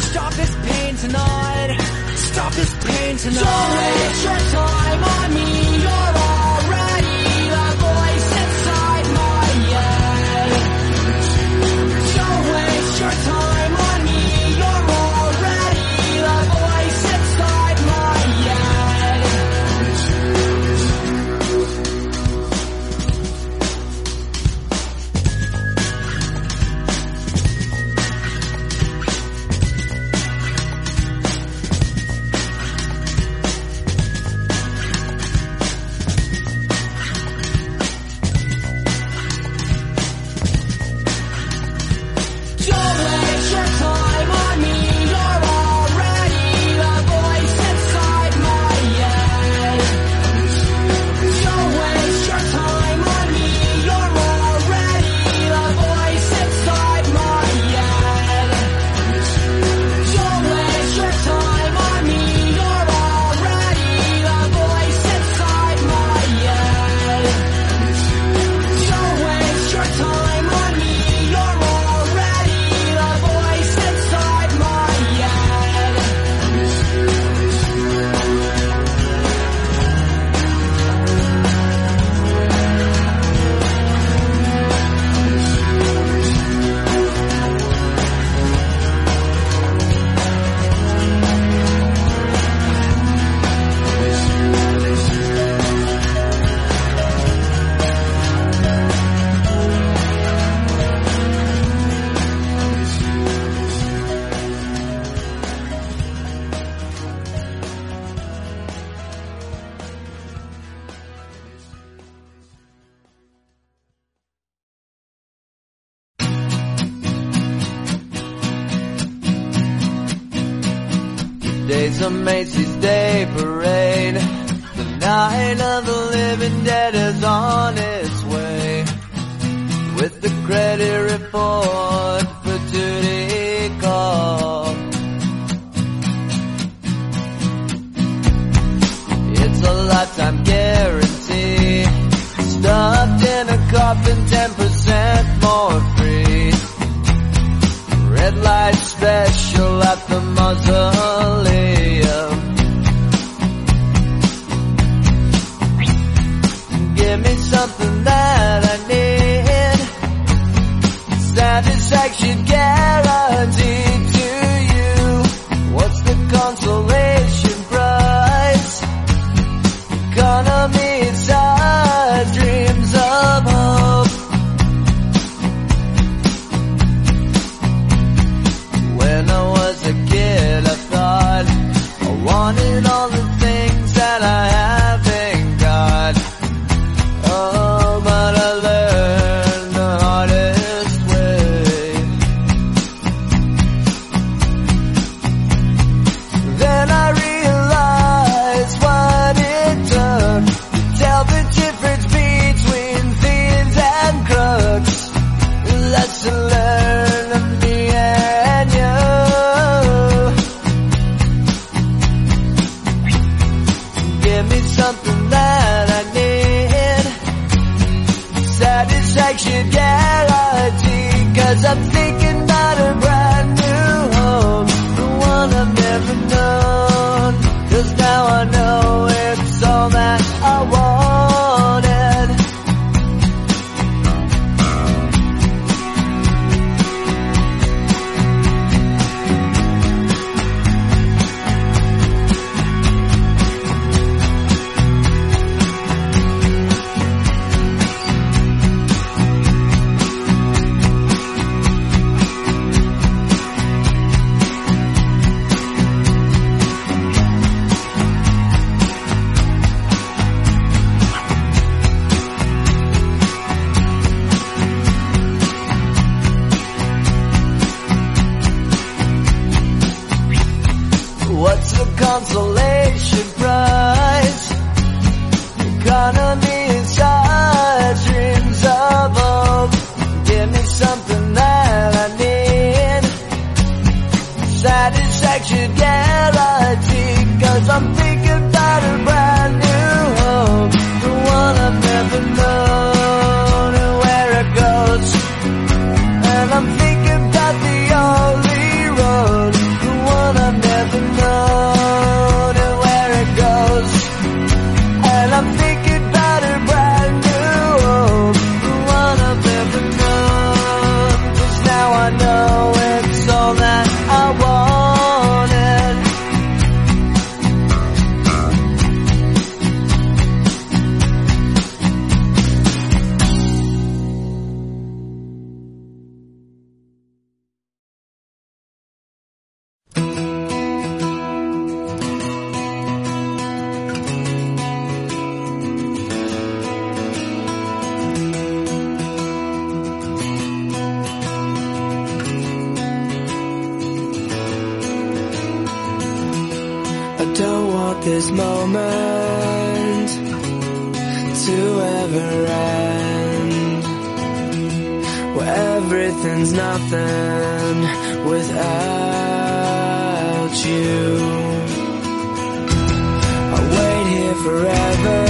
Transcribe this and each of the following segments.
Stop this pain tonight. Stop this pain tonight. Don't waste your time on me. You're Today's a Macy's Day Parade. The night of the living dead is on its way. With the credit report for duty call. It's a lifetime guarantee. Stuffed in a coffin, 10% more free. Red light special at the muzzle. Forever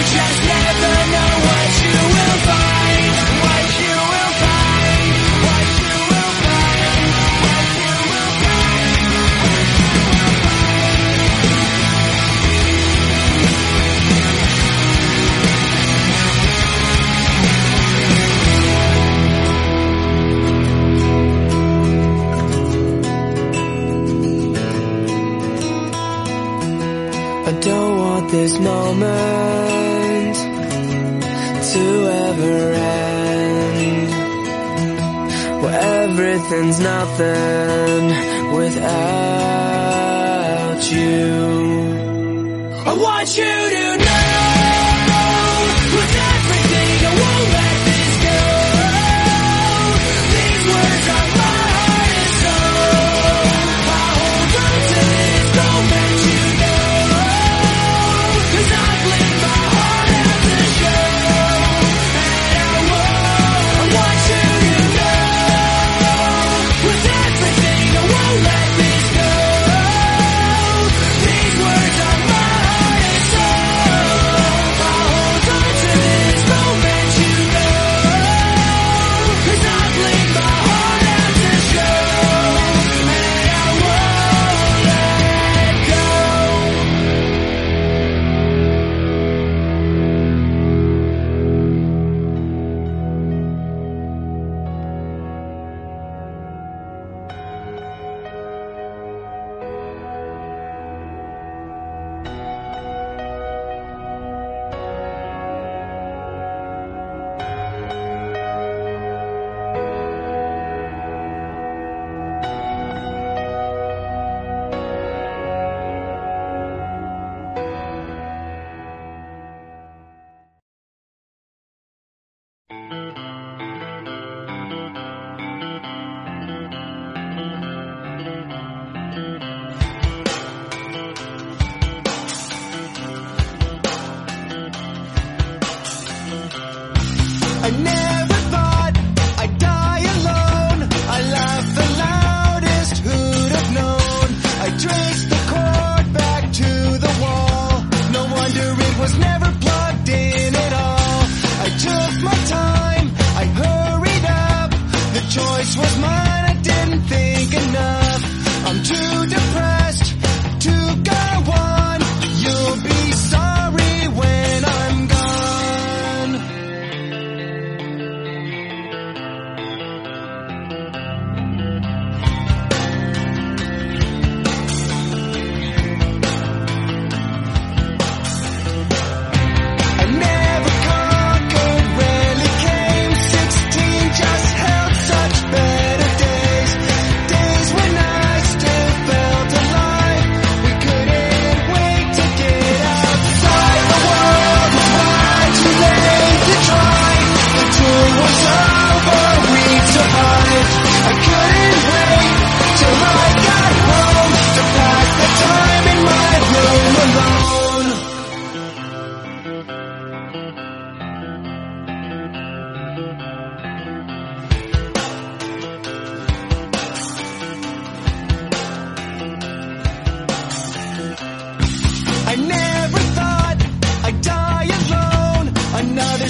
just never everything's nothing without you.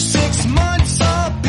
six months up.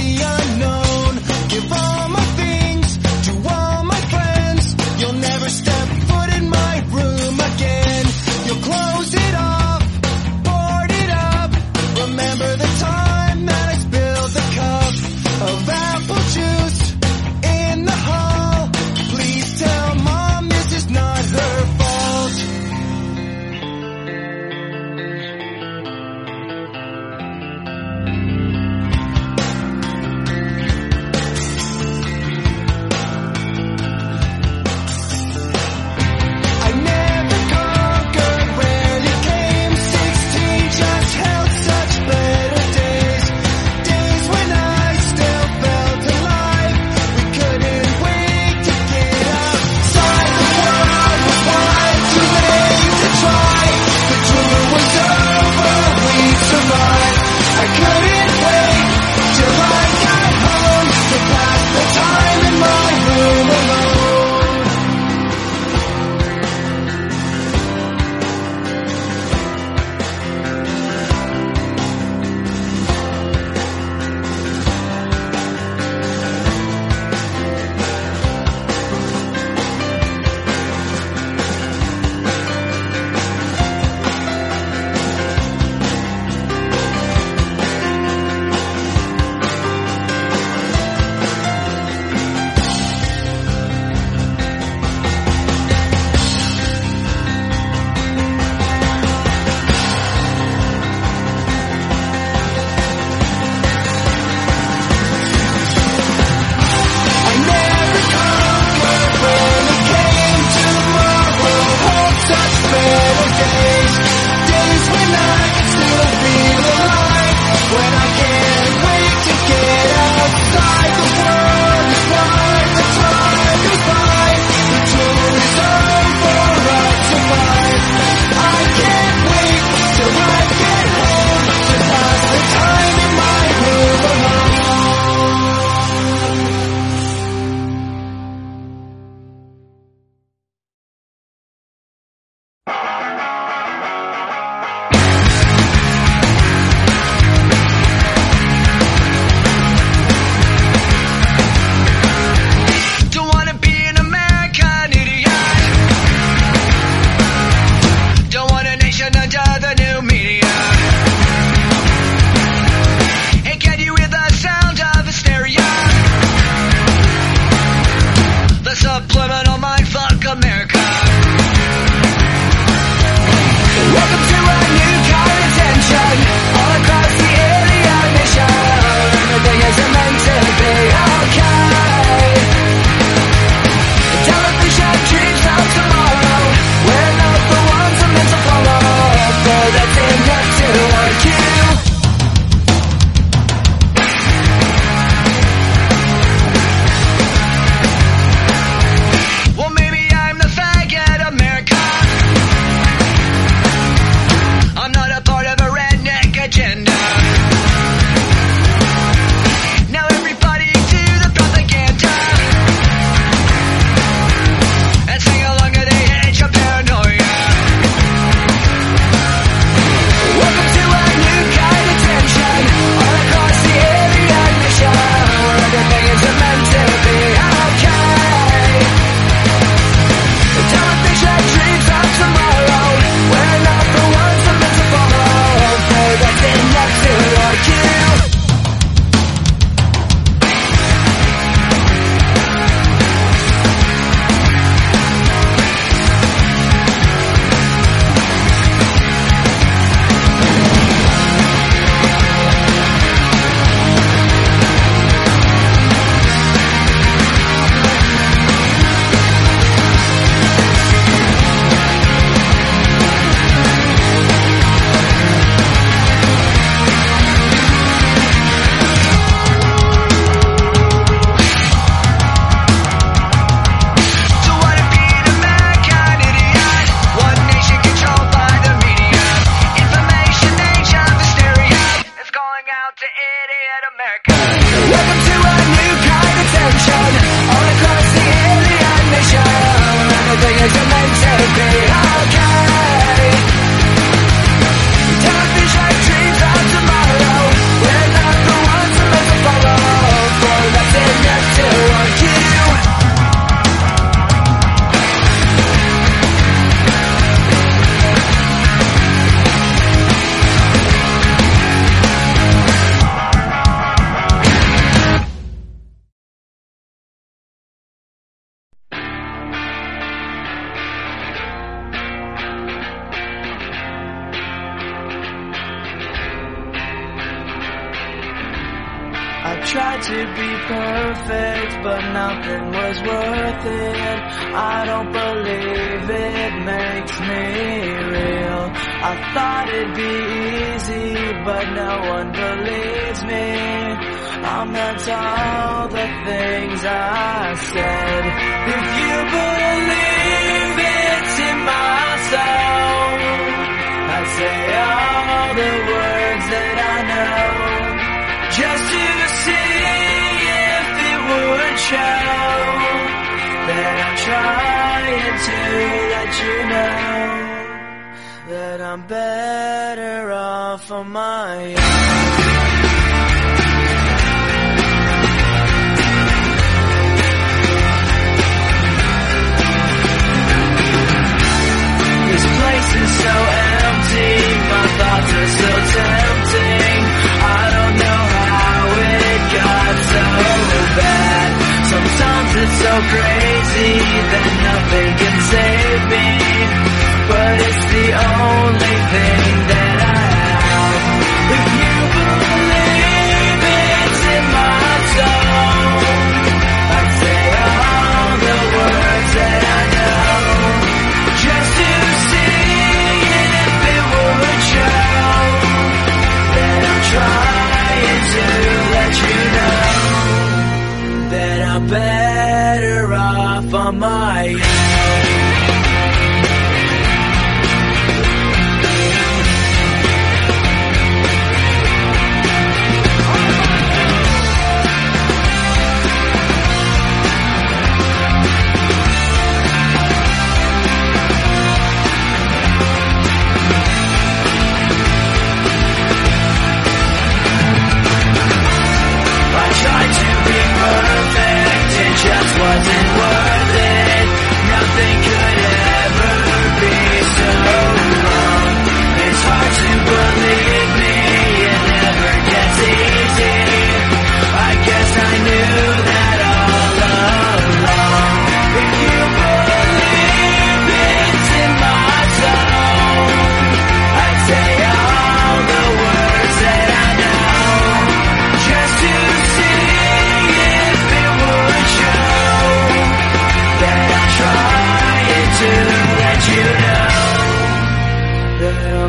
trying to let you know that I'm better off on my own. This place is so empty, my thoughts are so tempting. it's so crazy that nothing can save me. But it's the only thing that my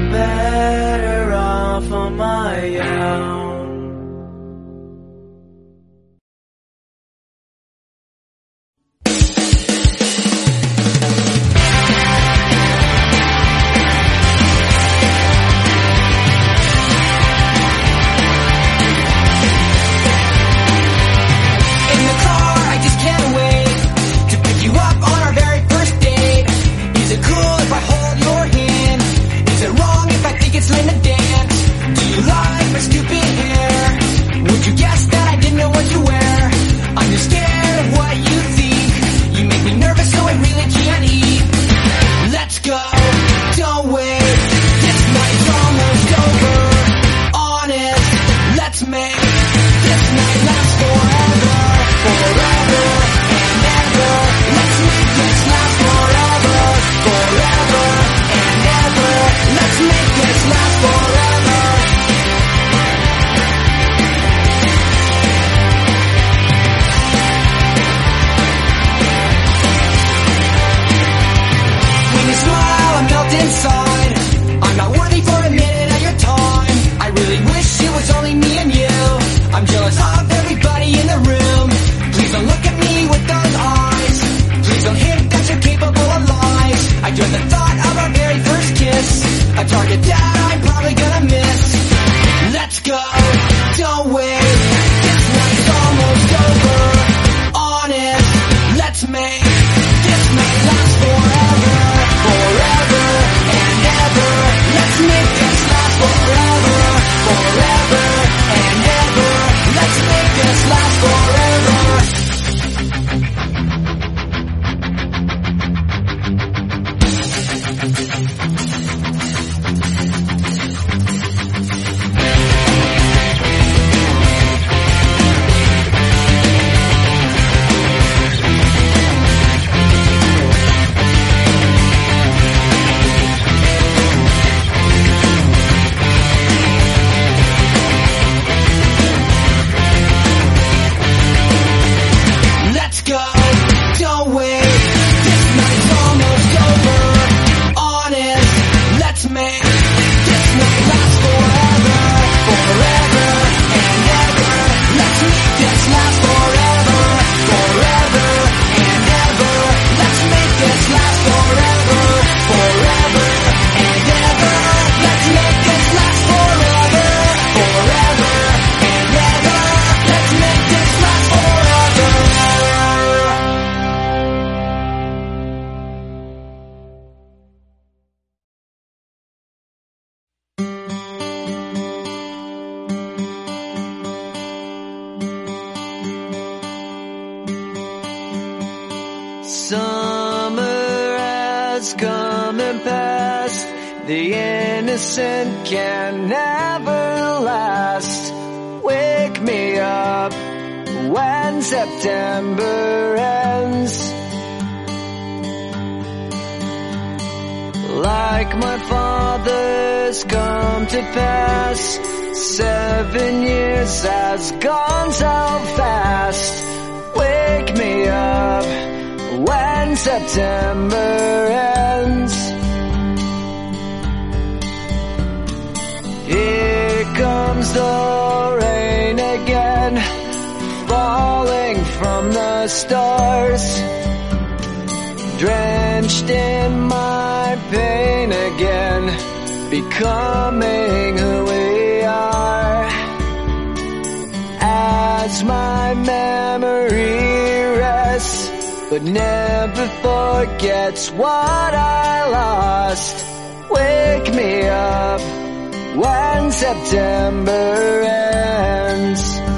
come. becoming who we are. As my memory rests, but never forgets what I lost. Wake me up when September ends.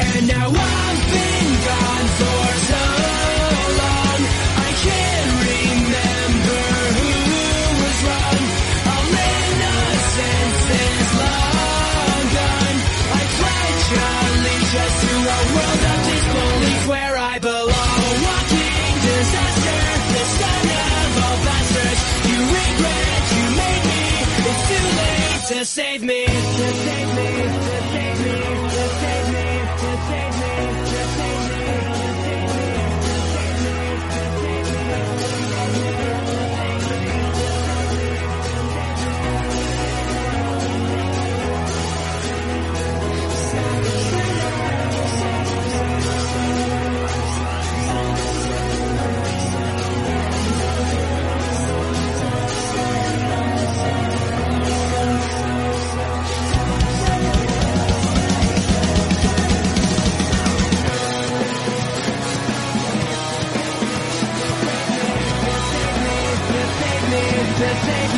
And now I've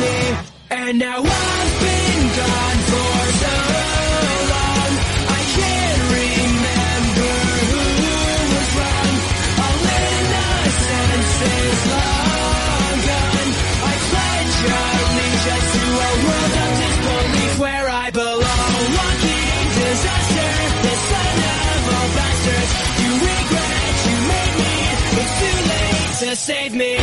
And now I've been gone for so long. I can't remember who was wrong. All innocence is long gone. I pledge allegiance to a world of disbelief where I belong. Walking disaster, the son of all bastards. You regret you made me. It's too late to save me.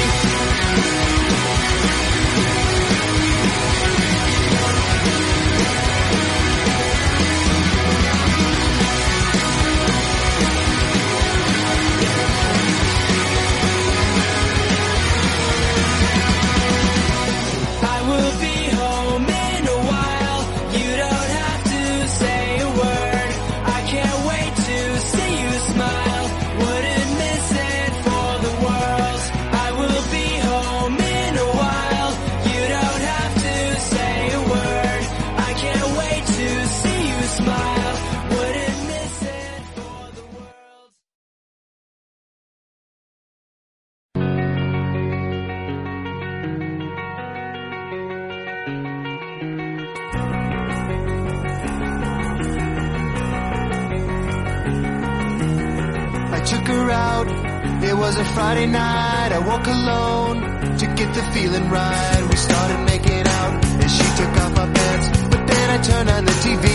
Alone to get the feeling right. We started making out and she took off my pants. But then I turned on the TV.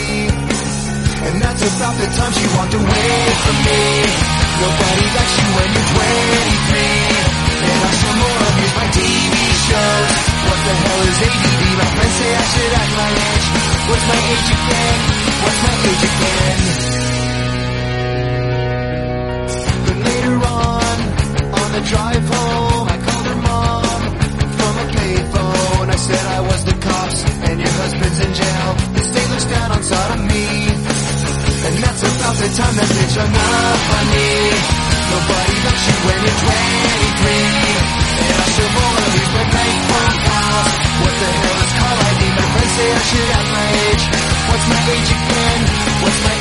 And that's about the time she walked away from me. Nobody likes you when you're 23. And I saw more of here's my TV shows. What the hell is ADD? My friends say I should act my age. What's my age again? What's my age again? But later on, on the drive home, and your husband's in jail. The state looks down on sodomy. And that's about the time that bitch hung up on me. Nobody loves you when you're 23. And I still wanna leave my bank phone calls. What the hell is call ID? My friends say I should have my age. What's my age again? What's my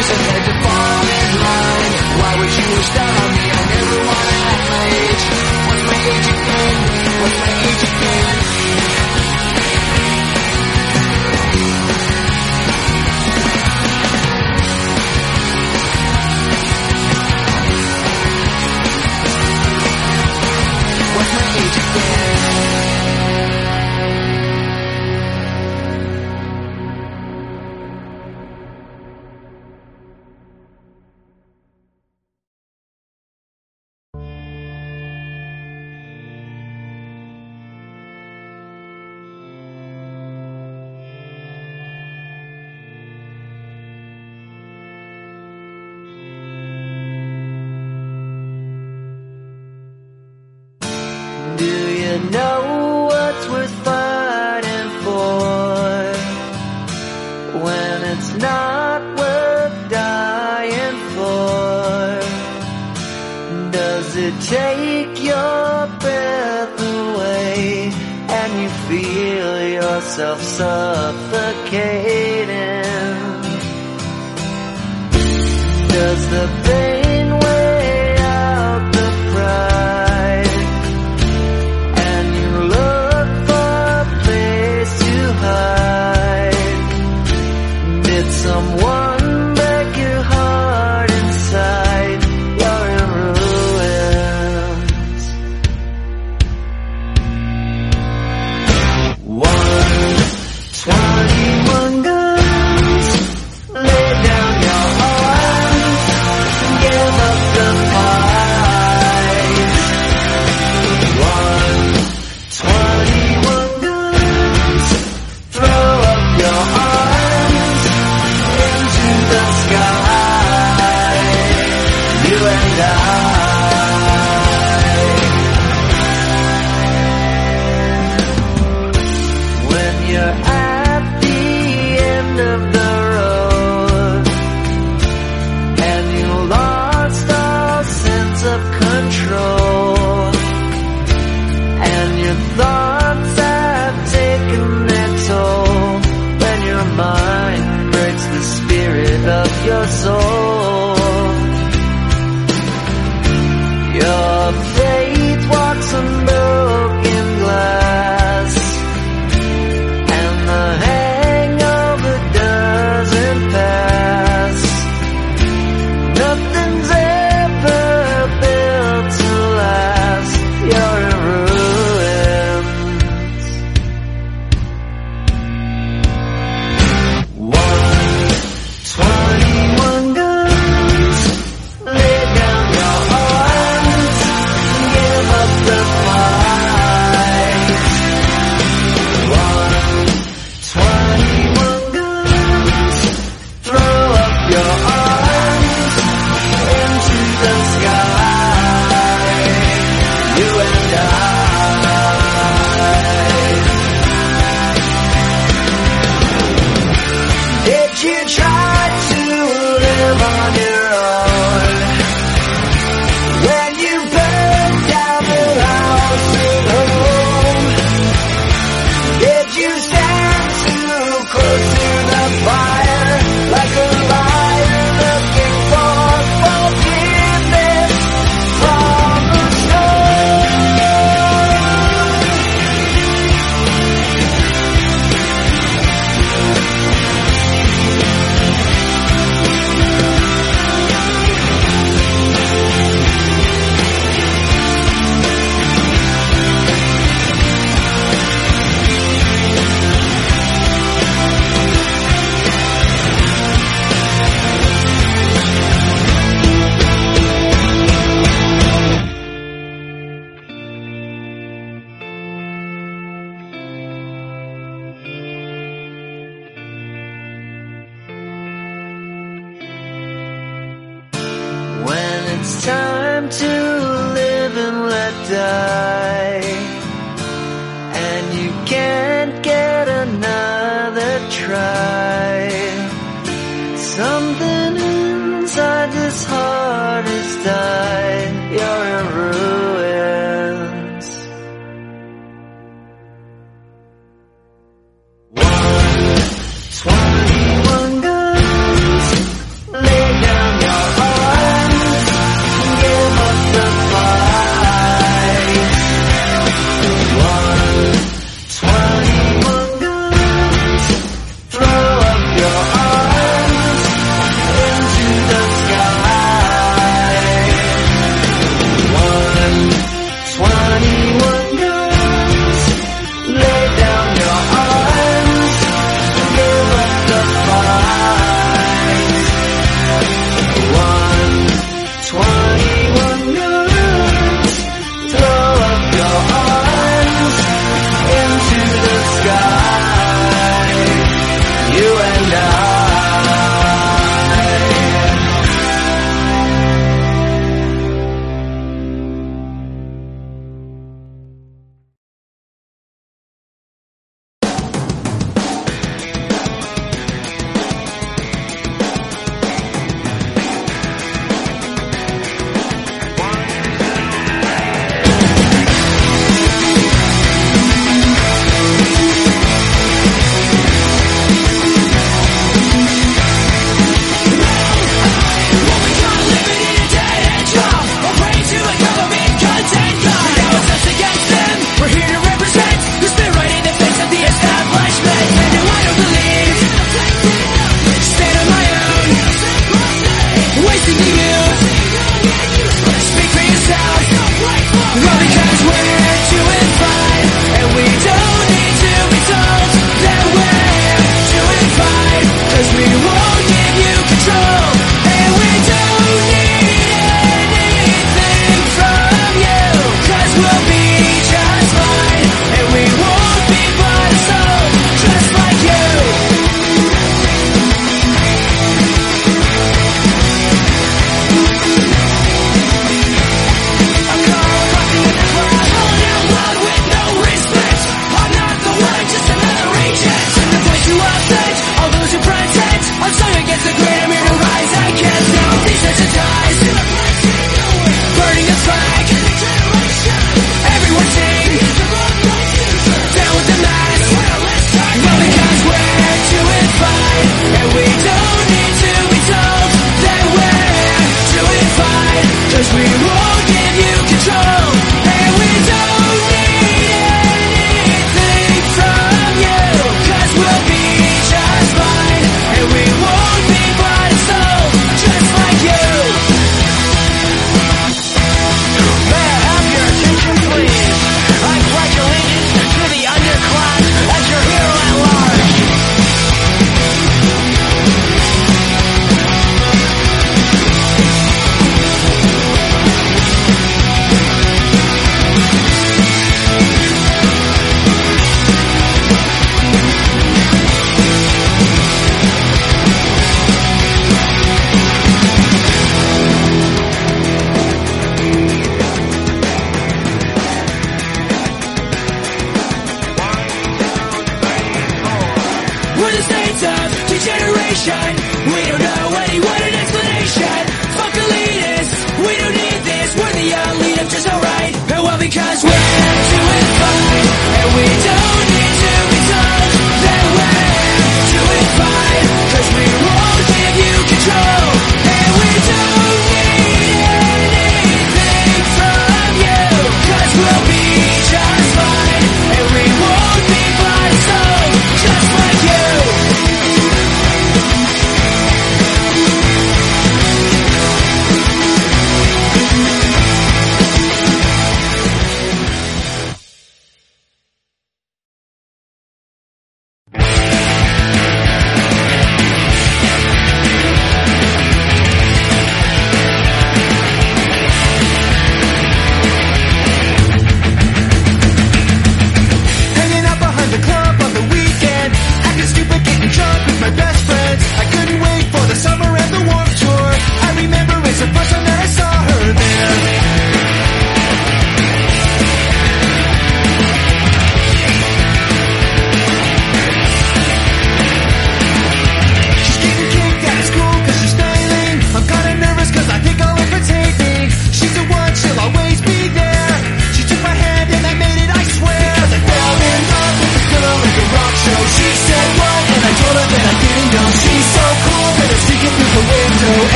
years ahead to fall in line. Why would you on me?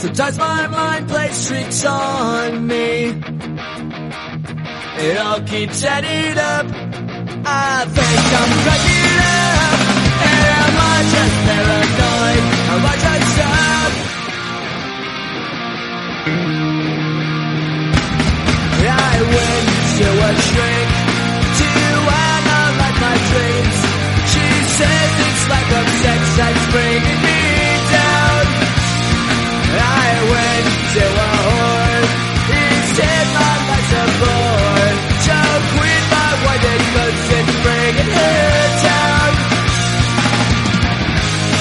Sometimes my mind plays tricks on me. It all keeps adding up. I think I'm cracking up. Am I just paranoid? Am I just up? I went to a shrink to analyze my dreams. She says it's like a sex that's bringing me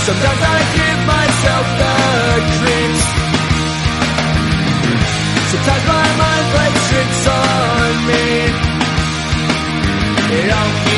Sometimes I give myself the creeps. Sometimes my mind plays tricks on me. It all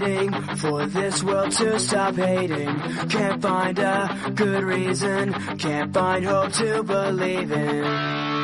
waiting for this world to stop hating? Can't find a good reason, can't find hope to believe in.